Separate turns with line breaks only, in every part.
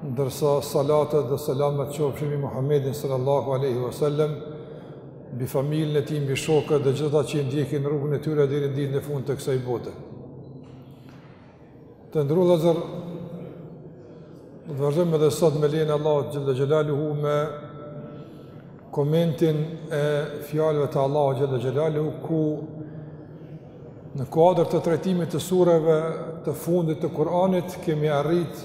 Ndërsa salatet dhe selamet qofshin mbi Muhammedin sallallahu alaihi wasallam, mbi familjen e tij, mbi shokët dhe gjithë ata që i ndjekin rrugën e tyre deri në ditën e fundit të kësaj bote. Të nderuar vëllezër, do të vazhdojmë edhe sot me lejen e Allahut xhel-le xhelaluhu me komentin e fjalëve të Allahut xhel-le xhelaluhu ku Në kuadër të trajtimit të sureve të fundit të Kur'anit kemi arrit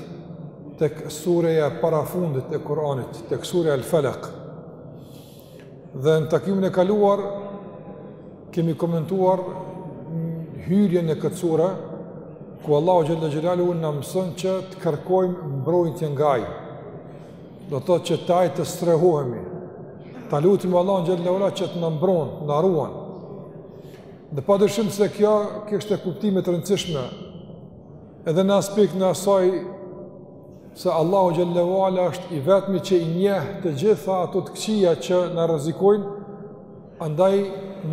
tek sureja e parafundit e Kur'anit, tek sureja El-Felek. Dhe në takimin e kaluar kemi komentuar hyrjen në këtë sure ku Allahu xhel-le xhelaluhu na mëson që të kërkojmë mbrojtje nga ai. Do të thotë që te ai të strehohemi. Ta lutim Allahun xhel-le xhelaluhu që të na mbron, na ruan. Dhe pa dyshim se kjo kishte kuptime të rëndësishme, edhe në aspektin e asaj se Allahu xhel-le ue ala është i vetmi që i njeh të gjitha ato të këqija që na rrezikojnë, andaj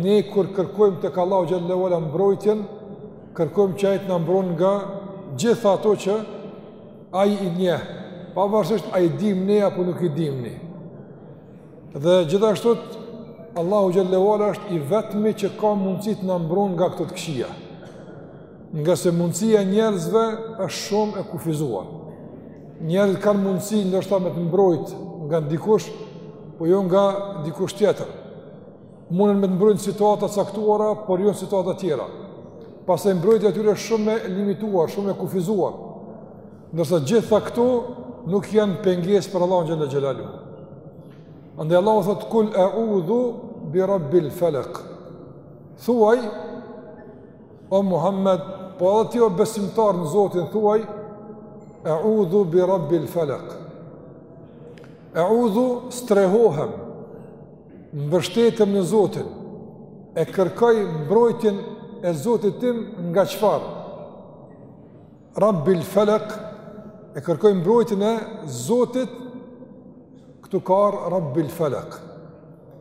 ne kur kërkojmë tek Allahu xhel-le ue ala mbrojtjen, kërkojmë që ai të na mbron nga gjitha ato që ai i njeh, pavarësisht a i dimë ne apo nuk i dimë ne. Dhe gjithashtu Allahu xhel-le ue ala është i vetmi që ka mundësi të na mbron nga këto të këqija. Ngase mundësia e njerëzve është shumë e kufizuar. Njerëzit kanë mundësi ndoshta me të mbrojt nga dikush, po jo nga dikush tjetër. Munen me të mbrojt në situata të caktuara, por jo në situata tjera. Pastaj mbrojtja e tyre shumë e limituar, shumë e kufizuar. Ndërsa gjitha këto nuk janë pengesë për Allahun xhel-le xhelaluhu. Andaj Allahu thotë, kul eudhu bi rabbil felek. Thuaj, o Muhammed, po edhe ti o besimtar në Zotin, thuaj, eudhu bi rabbil felek. Eudhu strehohem, Mbështetem në Zotin, e kërkoj mbrojtjen e Zotit tim nga çfarë? Rabbil Felek, e kërkoj mbrojtjen e Zotit, këtu ka ardhë Rabbil Felek.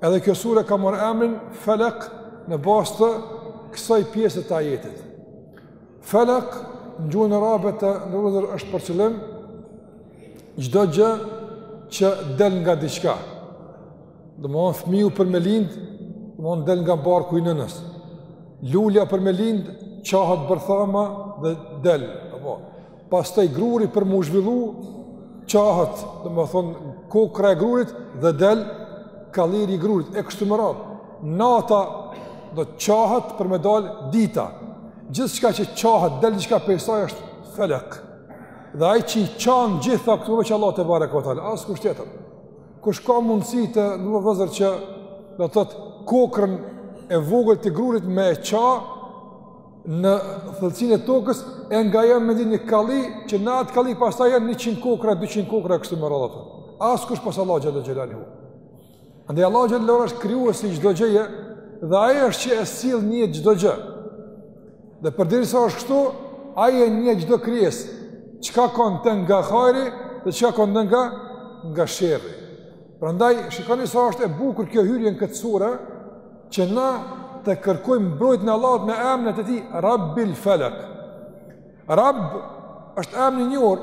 Edhe kjo sure ka marrë emrin Felek në bazë të kësaj pjese të ajetit. Felak, në gjuhën arabe të nderuar vëllezër është për qëllim, çdo gjë që del nga diçka. Domethënë fmiu për me lind, domethënë del nga barku i nënës. Lulja për me lind, çahet bërthama dhe del. Apo. Pastaj gruri për m'u zhvillu, çahet, domethënë, kokrra e grurit dhe del, kalliri i grurit, e kështu me radhë. Nata do çahet për me dal dita. Gjithçka që çahet, del diçka prej saj është felek. Dhe ai që i çan gjitha këto veç Allahu tebareke ve teala, askush tjetër. Kush ka mundësi të nderuar vëllezër që, do të thotë, kokrrën e vogël të grurit me e ça në thellësinë e tokës, e nga ajo me bi një kalli, që në atë kalli pastaj janë 100 kokrra, 200 kokrra, kështu me radhë. Askush pos Allahut xhele xhelaluhu Andaj Allahu xhele xhelaluhu është krijuesi i çdo gjëje dhe ai është që e sill në jetë çdo gjë. Dhe përderisa është kështu, ai e njeh çdo krijesë, çka ka në të nga hajri dhe çka ka në të nga nga sherri. Prandaj shikoni sa është e bukur kjo hyrje në këtë sure që na të kërkojmë mbrojtjen e Allahut me emrin e tij Rabbil Falak. Rabb është emri i njohur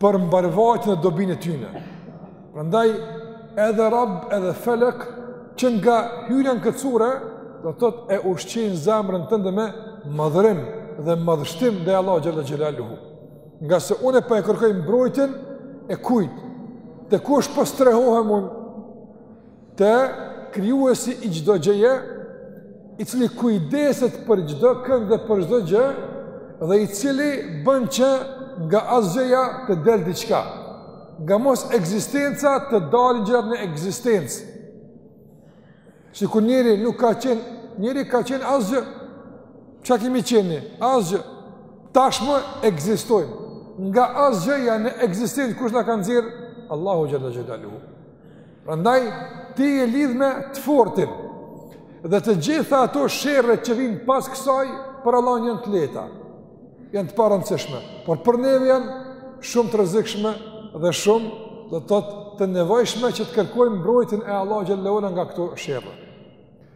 për mbarëvajtjen e dobinë e tyre. Prandaj edhe Rabb edhe Felek që nga hyrja në këtë sure do të thotë e ushqejnë zemrën tënde me madhërim dhe madhështim ndaj Allahut xhele xhelaluhu. Ngase unë po e kërkoj mbrojtjen e kujt, te kush po strehohem unë, Te krijuesi i çdo gjëje, i cili kujdeset për çdo kënd dhe për çdo gjë dhe i cili bën që nga asgjëja të del diçka. Nga mosekzistenca të dalin gjërat në ekzistencë. Sikur njeri nuk ka qenë, njeri ka qenë asgjë. Çka kemi qenë? Asgjë. Tashmë ekzistojmë. Nga asgjëja në ekzistencë kush na ka nxjerr? Allahu xhele xhelaluhu. Prandaj ti je lidh me të fortin. Dhe të gjitha ato sherre që vijnë pas kësaj për Allahun janë të lehta. Janë të parëndësishme, por për neve janë shumë të rrezikshme dhe shumë do të thotë të nevojshme që të kërkojmë mbrojtjen e Allahut xhele xhelaluhu nga këto sherre.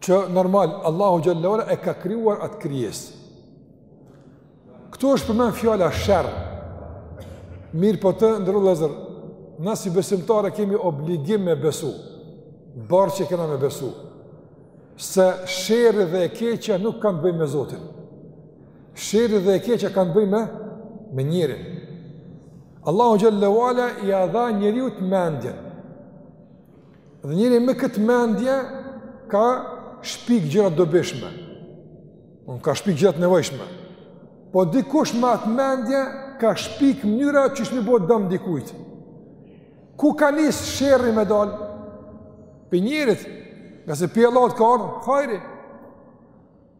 Që normal, Allahu xhele xhelaluhu e ka krijuar atë krijesë. Këtu është përmend fjala sherr. Mirëpo të nderuar vëllezër, na si besimtarë kemi obligim me besu. Borxh e kena me besu. Se sherri dhe e keqja nuk kanë të bëjnë me Zotin. Sherri dhe e keqja kanë të bëjnë me, me njerin. Allahu xhele xhelaluhu ia dha njeriut mendjen. Dhe njeri me këtë mendje ka shpik gjëra të dobishme. Ka shpik gjëra të nevojshme. Po dikush me atë mendje ka shpik mënyra qysh me i bo dëm dikujt. Ku ka nis sherri me dalë? Prej njerit, ngase prej Allahut ka ardhë hajri.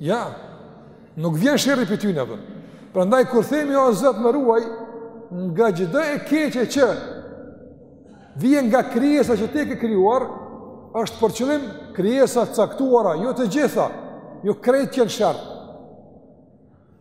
Ja, nuk vjen sherri prej tyne pra. Prandaj, kur themi o Zot më ruaj, nga çdo e keqe që vjen nga krijesa që ti ke krijuar, është për qëllim krijesa caktuara, jo të gjitha, jo krejt janë sherr.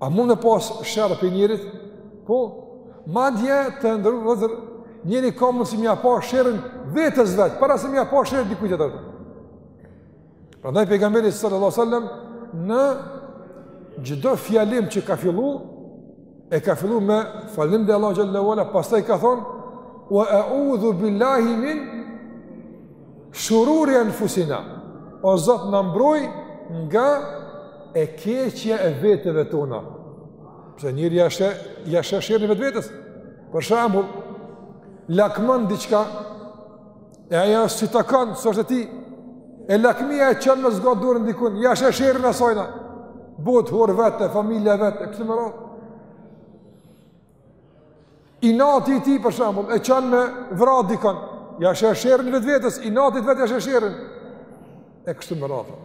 A mund me pas sherr prej njerit? Po, madje të nderum vllezër, njeri ka mundsi m'ia pa sherrin vetes vet, para se m'ia pa sherrin dikujt tjetër. Prandaj pejgamberi sallallahu sallam, në çdo fjalim që ka fillu, e ka fillu me falenderu Allahun xhelle wa ala, pastaj ka thonë, wa eudhu billahi min, Shururi anfusina, o Zot na mbroj nga e keqja e vetëve tona. Pse njeri ia sheh, ia sheh sherrin vetë vetes. Për shembull, lakmon diçka, e ajo është s'i takon, s'është e tij, e lakmia e çon me zgatë dorën dikun, ia sheh sherrin asajna, bohet hor vetë, familja vetë, e kështu me radhë. Inati i tij për shembull, e çon me vra dikon, ia sheh sherrin vetë vetes, inatit vet ia sheh sherrin, e kështu me radhë.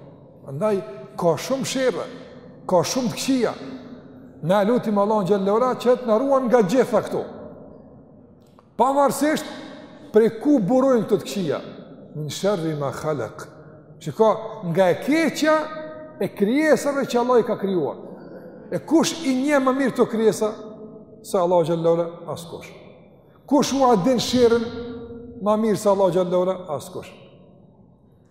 Andaj, ka shumë sherre, ka shumë të këqija, ne e lutim Allahun xhelle wa ala, që të na ruan nga gjitha këto. Pavarësisht prej ku burojnë këto të këqija, min sharri ma khalaq. Çka nga e keqja e krijesave që Allah i ka krijuar. E kush i njeh më mirë këto krijesa se Allahu xhelle wa ala askush. Kush ua din sherrin më mirë se Allahu xhelle wa ala askush.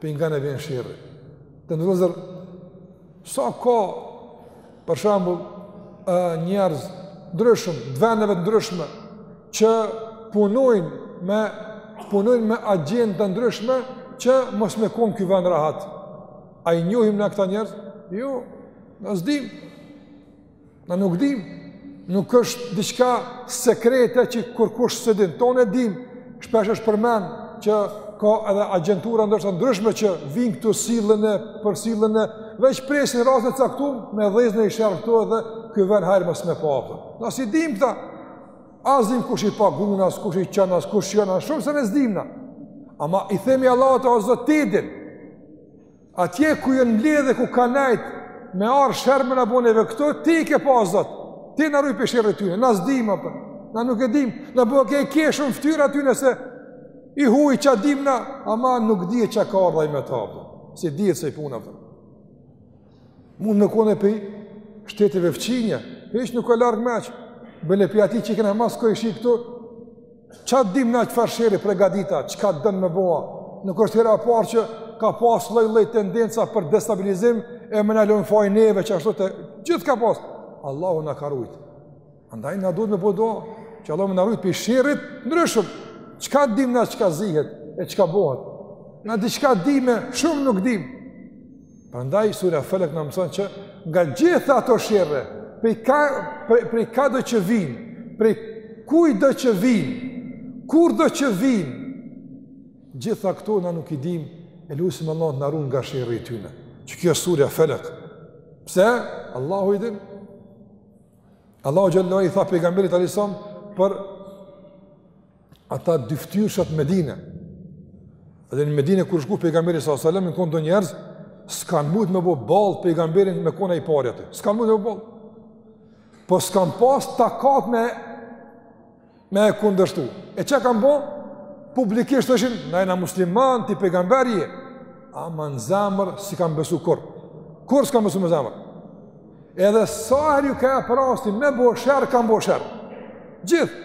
Prej nga na vjen sherri. Të nderum vllezër, sa ka, për shembull, njerëz ndryshëm, t'veneve t'ndryshme, që punojnë me, punojnë me agjendë të ndryshme, që mos me konë ky vend rahat. A i njohim ne këta njerëz? Jo, na s'i dim. Na nuk dim, nuk është diçka sekrete që kërkush s'e din, tanë e dim, shpesh është përmen që ka edhe agjentura të ndryshme që vinë këtu sillen e përsillen e veç presin rastin e caktuar me dhez nji sherr këtu edhe ky ven hajr mos me pa ato. Na s'i dim këta. As dim kush i pagun as kush i çon as kush janë as shumë sene s'i dim na. Ama i themi Allahut o Zot ti din. Atje ku janë mbledhë dhe ku kanë nejtë, me ardh sherr me na bo neve këtu, ti i ke pa zot, ti na ruj prej sherrit tyne, na s'i dimë apë, ne nuk e dimë, në bërë ke i kesh n'fytyrë atyne se i huj ç'dimë ne, ama nuk di që ka ardh ai me ta apë, s'di se i punë apë. Mund me kone prej shteteve fqinje, për ishë nuk e largë meqë, bile prej atij që i kena masë kojshi këtu, Çka dim na çfarë sherri pregaditet, çka don me bo, nuk është hera e parë që ka pas lloj lloj tendenca për destabilizim e me na lon faj neve qashtu te gjithë ka pas. Allahu na ka rujt. Andaj na duhet me bo dua, që Allahu me na rujt pi sherrit ndryshëm, çka dim na çka zihet e çka bohet. Na diçka dimë, shumë nuk dim. Prandaj surja Felek na mëson që nga gjitha ato sherre, prej ka prej, prej ka do që vin, prej kujt do që vin, kur do që vin. Gjitha këto na nuk i dim, e lusim Allah të na ruan nga sherri i tyre. Qikjo surja Felek. Pse? Allahu i din. Allahu xhelle i tha pejgamberit alejhi selam për ata dyftyrshat në Medine, edhe në Medine kur shku pejgamberi alejhi selam, jon kon do njerëz, s'kan mujt me bo ball pejgamberin me kon i pari aty, s'kan mujt me bo ball. Po s'kan pas takat me, me e kundështu. E çka kan bo? Publikisht thojshin, na jena musliman, ti pejgamber je, ama në zemër s'i kan besu kurr. Kurr s'kan besu me zemër. Edhe sa herë ju ka ep rasti me bo sherr, kan bo sherr. Gjithë.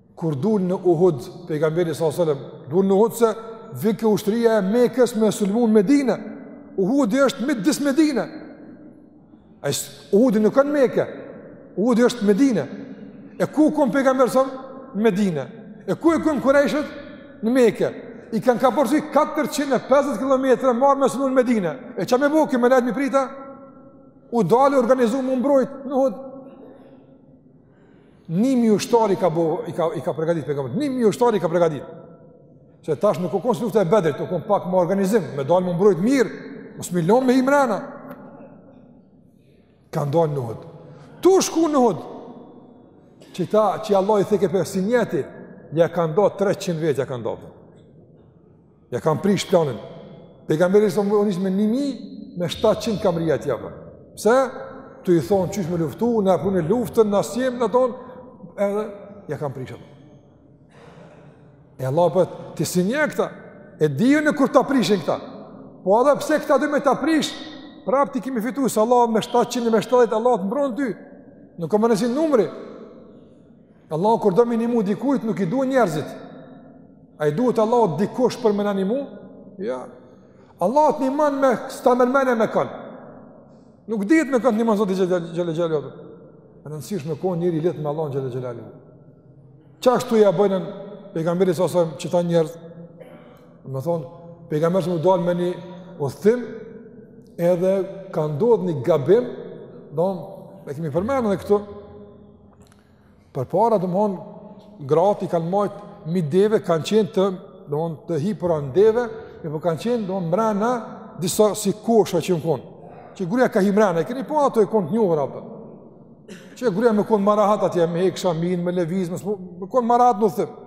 Kur dul në Uhud, pejgamberi alejhi selam, dul në Uhud se vike ushtria e Mekës me sulmu Medinën. Uhudi është midis Medine. Ai Uhudi nuk o në Mekë. Uhudi është në Medinë. E ku u kon pejgamberi selam? Në Medinë. E ku u kon kurejshët? Në Mekë. I kanë kapërcy 450 kilometra m'ardh me sulmu Medinën. E çka me bo, ki me dal me i prit. U dal i organizum m'u mbrojt në Uhud. 1000 ushtar i ka bo, i ka i ka përgatit pejgamberi. 1000 ushtar i ka përgatit. Se tash nuk u kon lufta e Bedrit, u kon pak më organizim, me dal m'u mbrojt mirë, mos me i lon me hi mrena. Kan dal në Uhud. Tu shku në Uhud. Qita, që Allah i theke për ta sinjerti, ja kan nda 300 vetë, ja kan nda. Ja kan prish planin. Pejgamberi selam u nis me 1000, me 700 ka mrri atje. Pse? Tu i thon qysh me luftu, na hupim luftën, na s'jem na dot, edhe ja kan prish atë. E Allah për ta, për si këta, e di unë kur ta prishin këta. Po edhe pse këta deshën me ta prish, prap ti ke me fitu, se Allah me 700, me 70, Allah të mbron ty. Nuk ka rëndësi numri. Allahu kur do me i ndihmu dikujt nuk i duhen njerëzit. A i duhet Allahut dikush për me ndihmu? Jo. Allahu të ndihmon me s'ta merr menja me kon. Nuk dihet me kon ndihmon Zoti xhelle xhelaluhu. Me rëndësi ësh me kon njeri drejt me Allahun xhelle xhelaluhu. Qashtu ja bënë pejgamberit selam qita njerëz. Do të thon pejgamberi me dal në një udhtim edhe ka ndodhur një gabim, dmth, e kemi përmendur këtu Përpara domthon gratë i kanë majt mi deve kanë qenë të domthon të hipura në deve, e po kanë qenë domthon mrena disa si kosha që jon kon. Që gruaja ka hi mrena, e keni pa ato e kanë të njohur apo? Që gruaja me kon ma rahat atje me hek shamin me lëviz, me me kon ma rahat të themi.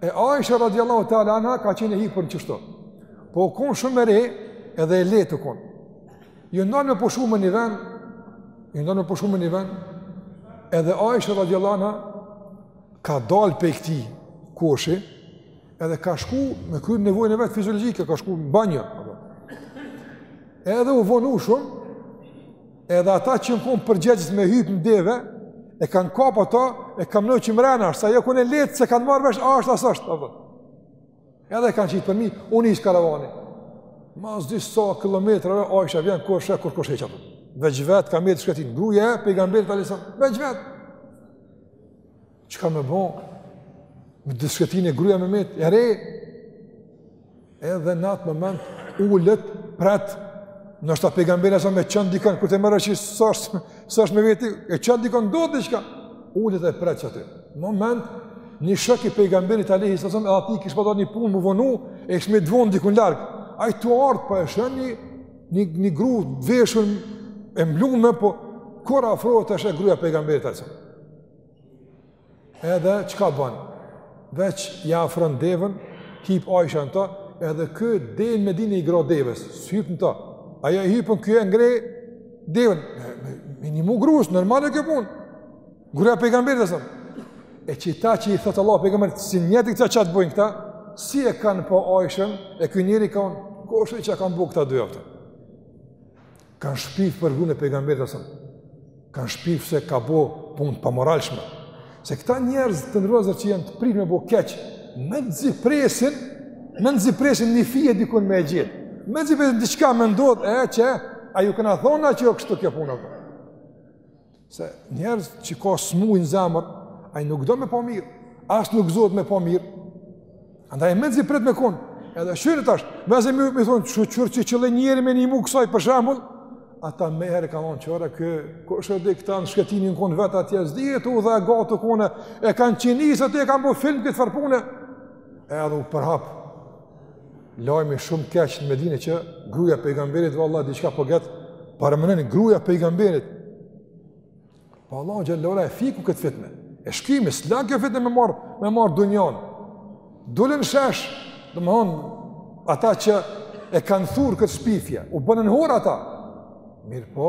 E Aisha radhiyallahu ta'ala anha ka qenë e hipur në qështo. Po u kon shumë e re edhe e lehtë u kon. Jon ndal me pushu me një ven, jon ndal me pushu me një ven, edhe Aisha radijallahu anha ka dalë pej këtij koshi, edhe ka shku me kry nevojën e vet fiziologjike, ka shku në banjo. Edhe u vonu shumë, edhe ata që jon kon përgjegjës me hypë në deve, e kanë kapë ato, e kanë menu që mrena, se ajo u kon e lehtë, s'e kanë marrë vesh a asht a s'asht. Edhe kanë qit përmi, u nis karavani. Mas s'di sa kilometrave, Aisha vjen, kush hiç, kurkush hiç. Veç vetë, ka met n'shkretinë, gruja e pejgamberit alejhi selam, veç vetë. Çka me bo, midis shkretine gruja me met, e re, edhe në atë moment, ulet pret, ndoshta pejgamberi alejhi selam e çon dikon, kur të marrë që s'është, s'është me veti, e çon dikon do diçka. Ulet e pret qaty. Në moment, një shok i pejgamberit alejhi selam, edhe atij kish pa dal një punë m'u vonu, e kish met vonë dikun larg. Ai tu ardh, pa po e sheh një, një, një gru të veshun e mblume, po kur afrohet është e gruja pejgamberit alejhi Edhe, çka bon? Veç ja afron devën, hip Ajsha në to, edhe ky dej në Medinë i grah devës, s'hyp në to. Ajo e hypun, ky e ngreh devën, me një mu grus, normale kjo punë. Gruja pejgamberit alejhi selam. E qeta që i thotë Allah pejgamberit, s'i njeh ti këta çka t'bojnë këta, si e kanë pa Ajshën, e ky njeri kanë, kush e di çka kanë bo këta dy apet. Kanë shpif për grun e pejgamberit alejhi selam. Kanë shpif se ka bo punë të pamoralshme. Se këta njerëz të nërëzër që janë të prirë me bo keq, mezi presin, mezi presin një fije dikun me e gjet. Mezi presin diçka me ndodhë, e qe, a ju kena thon na që jo kështu kjo punë. Për. Se njerëz që ka smuj në zemër, ai nuk do me pa mirë, as nuk gëzohet me pa mirë. Andaj mezi pret me kon. Edhe kqyr tash, më se më më thon çu çu çu çu njëri me një muk soi për shembull, ata menjëherë kanë thon çora kë kush e di këta në shkretinë kon vet atje s'dihet udha e gatë u kon e kanë qinisë atë e kanë bo film këtë farë pune edhe u përhap Lajmi shumë keq në Medinë që gruaja e pejgamberit valla diçka po gjet. Paramenoni gruaja e pejgamberit. Po Allah xhallahu e fiku këtë fitne. E shkimi, s'la kjo fitne me marr, me marr dunjon. Dolën n'shesh, domthon ata që e kanë thur këtë shpifje, u bonën hor ata. Mirëpo,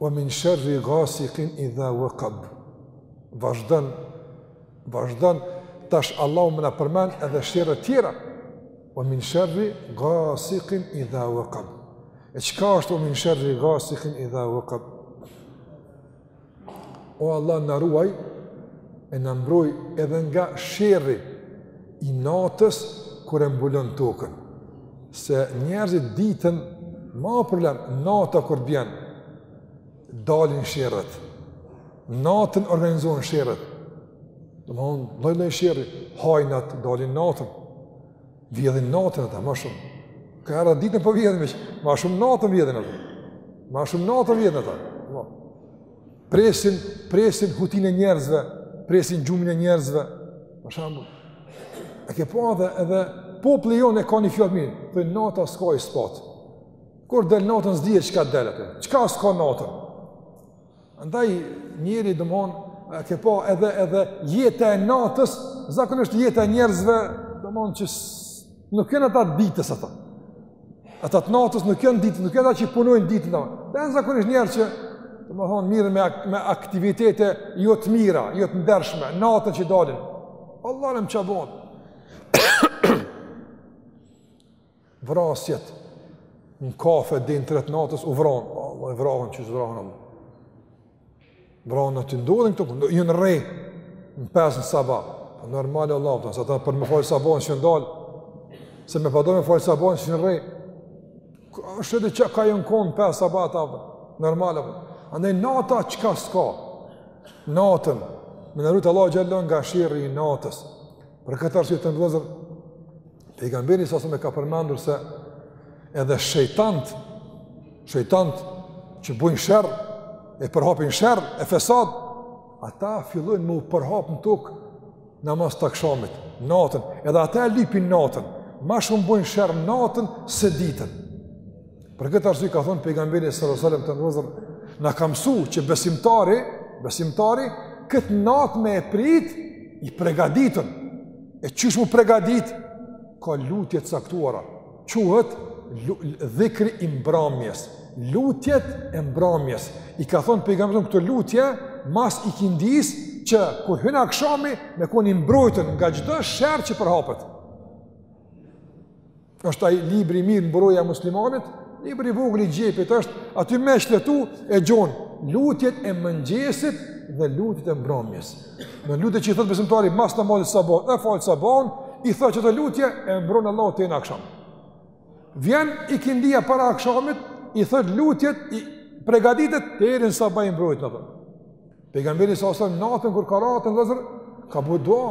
Wa min sharri ghasiqin idha waqab. Vazhdon, vazhdon tash Allahu me na përmend edhe sherra të tjera. Wa min sharri ghasiqin idha waqab. E çka është wa min sharri ghasiqin idha waqab? O Allah na ruaj e na mbroj edhe nga sherri i natës kur e mbulon tokën. se njerëzit ditën ma problem, nata kur bjen, dalin sherret, natën organizohen sherret, domethënë, lloj-lloj sherri, hajnat, dalin natën, vjedhin natën ata, ma shumë, ka herë ditën po vjedhin, ma shumë natën vjedhin ata, ma shumë natën vjedhin ata, Presin, presin hutinë e njerëzve, presin gjumin e njerëzve, për shembull. E ke pa edhe, edhe populli jonë e ka një fjalë mirë, thojnë nata s'ka ispat. Kur del natën s'dihet çka del aty, çka s'ka natën. Andaj njeri domethënë, e ke pa edhe, edhe jeta e natës, zakonisht jeta e njerëzve, domethënë që Nuk janë ata të ditës ata. Ata të natës nuk janë ditë, nuk janë ata që punojnë ditën ata. Dhe janë zakonisht njerëz që domethënë merren me, me aktivitete jo të mira, jo të ndershme, natën që dalin. Allah në më qabon. Vrasjet në kafe dhe në tre të natës u vranë. Allah e vrahen qysh s'vrahen Allah. Brona, që ndodhin këto punë, janë vra, në pesë në sabah, po normal e lafëta, sa ta për me falë sabahun s'kanë dalë, se me pas dalë me falë sabahun s'ishin vra, është edhe çka janë konë pesë sabah ata, normal e lafëta, andaj nata çka s'ka, natën, me na rujtë Allahu xhelle nga sherri i natës, për këtë arsye të nderuar, Pejgamberi sas e ka përmendur se edhe shejtant, shejtant që bujnë sherr, e përhapin sherr, e fesad, ata fillojnë me u përhap në tokë mas akshamit, natën, edhe ata e lipin natën, ma shumë bujnë sherr natën se ditën. Për këtë arsye ka thënë pejgamberi sallallahu alajhi wasallam të nderuar na ka mësuar që besimtari, besimtari kët natë me e prit i pregaditun. E qysh me u pregadit ka lutje të caktuara. Quhet dhikri i mbrëmjes. Lutjet e mbrëmjes. I ka thënë pejgamberi këto lutje mas ikindisë që kur hyn akshami me kon i mbrojtun nga çdo sherr që përhapet. Është ai libri i mirë mburoja e muslimanit, libri i vogël i xhepit është aty me shfletu e gjon lutjet e mëngjesit dhe lutjet e mbrëmjes. Në lutjet që i thot besimtari mas namazit sabah, e fal sabahun, i thot qëto lutje e mbron Allahu te në aksham. Vjen ikindia para akshamit, i thot lutjet e pregaditet teri në sabah i mbrojt apo. Pejgamberi s.a.s. natën kur ka ratën vëzër, ka bu dua.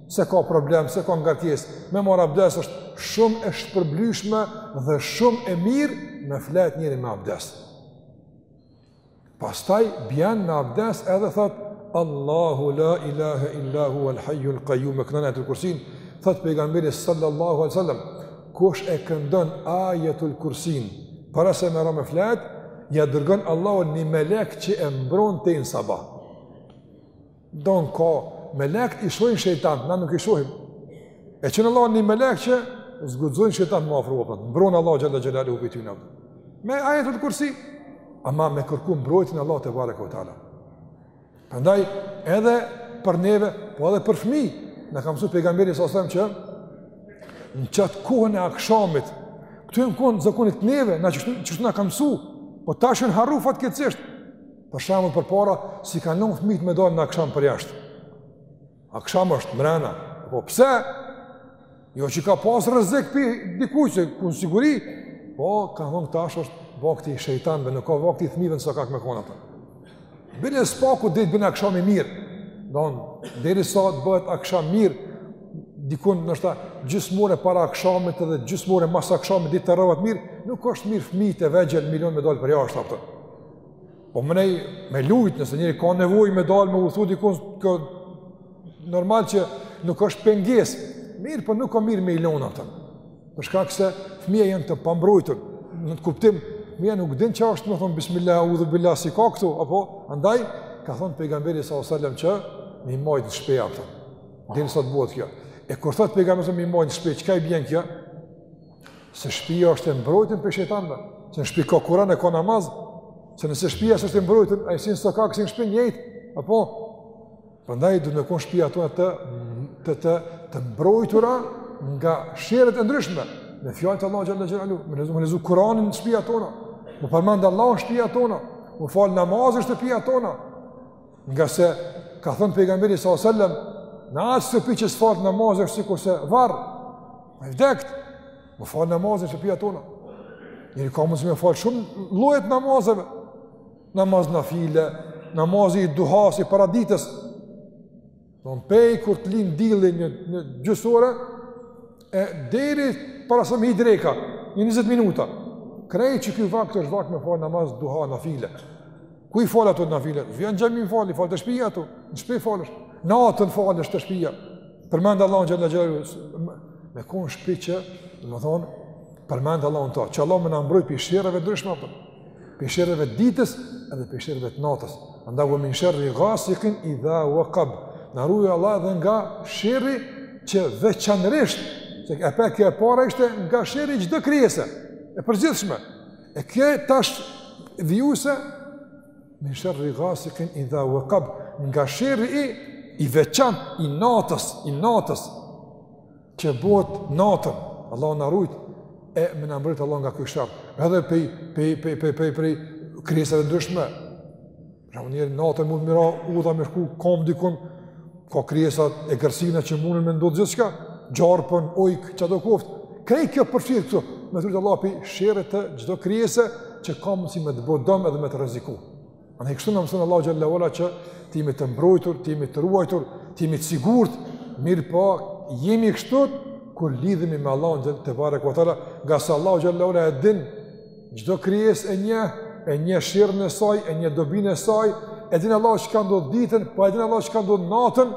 s'e ka problem, s'e ka ngarkesë, me marr abdes është shumë e shpërblyeshme dhe shumë e mirë me flejt njeri me abdes. Pastaj bjen me abdes edhe thot Allahu la ilaha illa huwa al-hayyul qayyum e këndon ajetul kursin thot pejgamberi sallallahu alaihi wasallam kush e këndon ajetul kursin para se me ra me flejt ja dërgon Allahu një melek që e mbron te në sabah Don ka melek i shohin shejtan, na nuk i shohim. E çon Allahu një melek që s'guxon shejtani me afru, apo, mbron Allahu xhele xhelaluhu për ty, apo. Me ajetul kursi, ama me kërku mbrojtjen e Allahut tebareke ue teala. Prandaj edhe për neve, po edhe për fmi, na ka msu pejgamberi s.a.s. që në qatë kohën e akshamit, këtu edhe u kon zakoni te neve, na qështu na kan msu, po tash jon harru fatkeqsisht, Për shembull përpara s'i kanë lënë fëmijët me dalë në aksham përjashtë. Aksham është mrena. Po pse? Jo që ka pas rrezik pi dikuj që ku siguri, po ka thon tash është vakti i shejtanëve, nuk ka vakti i fëmijëve n'sokak me kon ata. Bile s'paku deri t'bëhet aksham i mirë. Don, deri sa të bëhet aksham mirë, dikun ndoshta gjysmë ore para akshamit edhe gjysmë ore mas akshamit deri t'terrohet mirë, nuk është mirë fëmijët e vegjël me i lon me dal përjashtë ato. Po me nej me lujt nëse njeri ka nevojë me dalë me udhëtu dikun kjo normal që nuk është pengesë. Mirëpo nuk ka mirë me i lon, apo. Për shkak se fëmia janë të pambrojtur, në atë kuptim, fëmia nuk din çfarë është, me thon bismillah eudhu billah s'i ka këto, apo andaj ka thon pejgamberi s.a.s. që me i majt në shtëpi apo. Deri sa t'bëhet kjo. E kur thot pejgamberi me i majt në shtëpi, çka i bjen kjo? Se shpia është e mbrojtun prej shejtanëve, se në shpi ka kuran e ka namaz, se nëse shpia s'është e mbrojtun, ai si në sokak, si në shpi njëjtë, apo? Prandaj, duhet me konë shpia tona të, të, të, të mbrojtura nga sherret e ndryshme, me fjalët e Allahut xhele xhelaluhu, me lexu, lexu kuranin në shpia tona, me përmendë Allahun në shpia tona, me falë namaz në shpia tona, ngase, ka thënë pejgamberi s.a.s. Në atë shpi që s'falet namaz është sikurse varr, me vdekt, me falë namazin në shtëpia tona. Njëri ka mundësi me falë shumë llojet namazeve. Namaz nafile, namazi i duhas, i paradites. Domethënë pej, kur të lind dilli një, një gjysore, e deri para se me hi dreka, një 20 minuta. Krejt qeky vakt është vakt me falë namaz duha nafile. Ku i fal ato nafile? Vjen xhami i fal, i fal te shtëpia ato. Në shtëpi falesh. Natën falesh te shtëpia. Përmend Allahun xhele xhelaluhu. Me kon shtëpi që, domethënë, përmendet Allahu në to. Që Allah me na mbrojt pi sherreve të ndryshme apo. Pi sherreve të ditës edhe pi sherreve të natës. Andaj u min sharri ghasiqin idha waqab. Na ruaj Allah dhe nga sherri që veçanërisht, se e pa kjo e para ishte nga sherri çdo krijese. E përgjithshme. E kjo e tash vjuse, me shërë rigasikin i dha u e kab, nga shërë i, i veçan, i natës, i natës, që bëhet natën, Allah në rujtë, e më në mbërët Allah nga kjo shërë, edhe pej, pej, pej, pej, pej, pej, pej, pej, pej, pej, pej, Pra njeri natën mund merr udhën me shku në kom dikun, ka krijesa, egërsina që mundin me ndodhë gjithçka, gjarpën, ujk, çdo koftë, krejt kjo përfshirë këtu, me të rujtë Allahu pej sherrit të çdo krijese që ka mundësi me të bo dëm edhe me të rreziku. Andaj kështu na mëson Allahu xhele ue ala që të jemi të mbrojtur, të jemi të ruajtur, të jemi të sigurt, mirëpo po, jemi kështu kur lidhemi me Allahun tebareke ue teala, ngase Allahu xhele ue ala e din Çdo krijesë e njeh, e njeh sherrin e saj, e njeh dobinë e saj, e din Allah çka ndodh ditën, po e din Allah çka ndodh natën,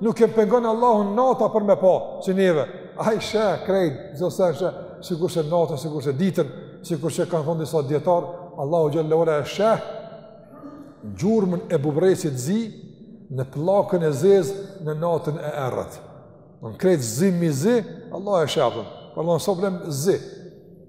nuk e pengon Allahun nata për me pa, si neve. Ai sheh, krejt, çdo send sheh, sikur se natën, sikur se ditën, sikur se kanë thonë disa dijetarë, Allahu xhele ue ala e sheh gjurmën e bubrrecit zi në pllakën e zezë në natën e errët. Domethënë krejt zi mi zi, Allahu e sheh, Allah në soblem zi,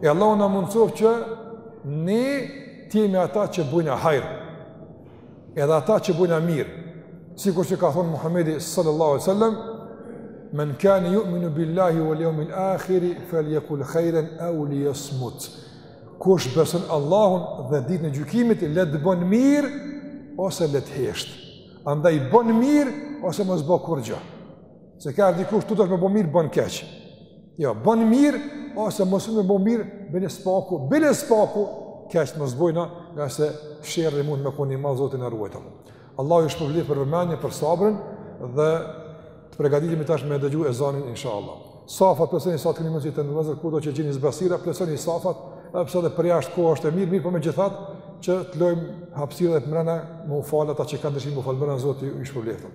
E Allahu na mundësoftë që ne të jemi ata që bujna hajrë, edhe ata që bujna mirë, sikur që ka thonë Muhammedi sallallahu alaihi sallam, men kane juminu billahi uel jeumil akhiri, fel jekul hajren eu li jesmut. Kush beson Allahun dhe ditën e gjykimit, le të bën mirë, ose le të heshtë. Andaj bën mirë, ose mos bë kurgjë. Se ka ardhë dikush, tu dashtë me bo mirë, bën keq. Jo, bën mirë, ose nëse s'mun me bo mirë, bile së paku, bile së paku, keq mos bon, ngase sherri mund me konë i madh Zoti na ruajtë. Allah ju shpërbleftë për vëmendje, për sabrin, dhe të pregaditemi tash me dëgju ezanin, insha Allah. Safat, plotësoni sa të keni mundësi të nderuar vëllezër, kudo që gjeni zbrazëtira, plotësoni safat, edhe pse edhe përjashta koha është e mirë, mirëpo po megjithatë, që të lomë hapsira edhe mrena, me u falë ata që kanë dëshirë, me u falë mrena, Zoti ju shpërbleftë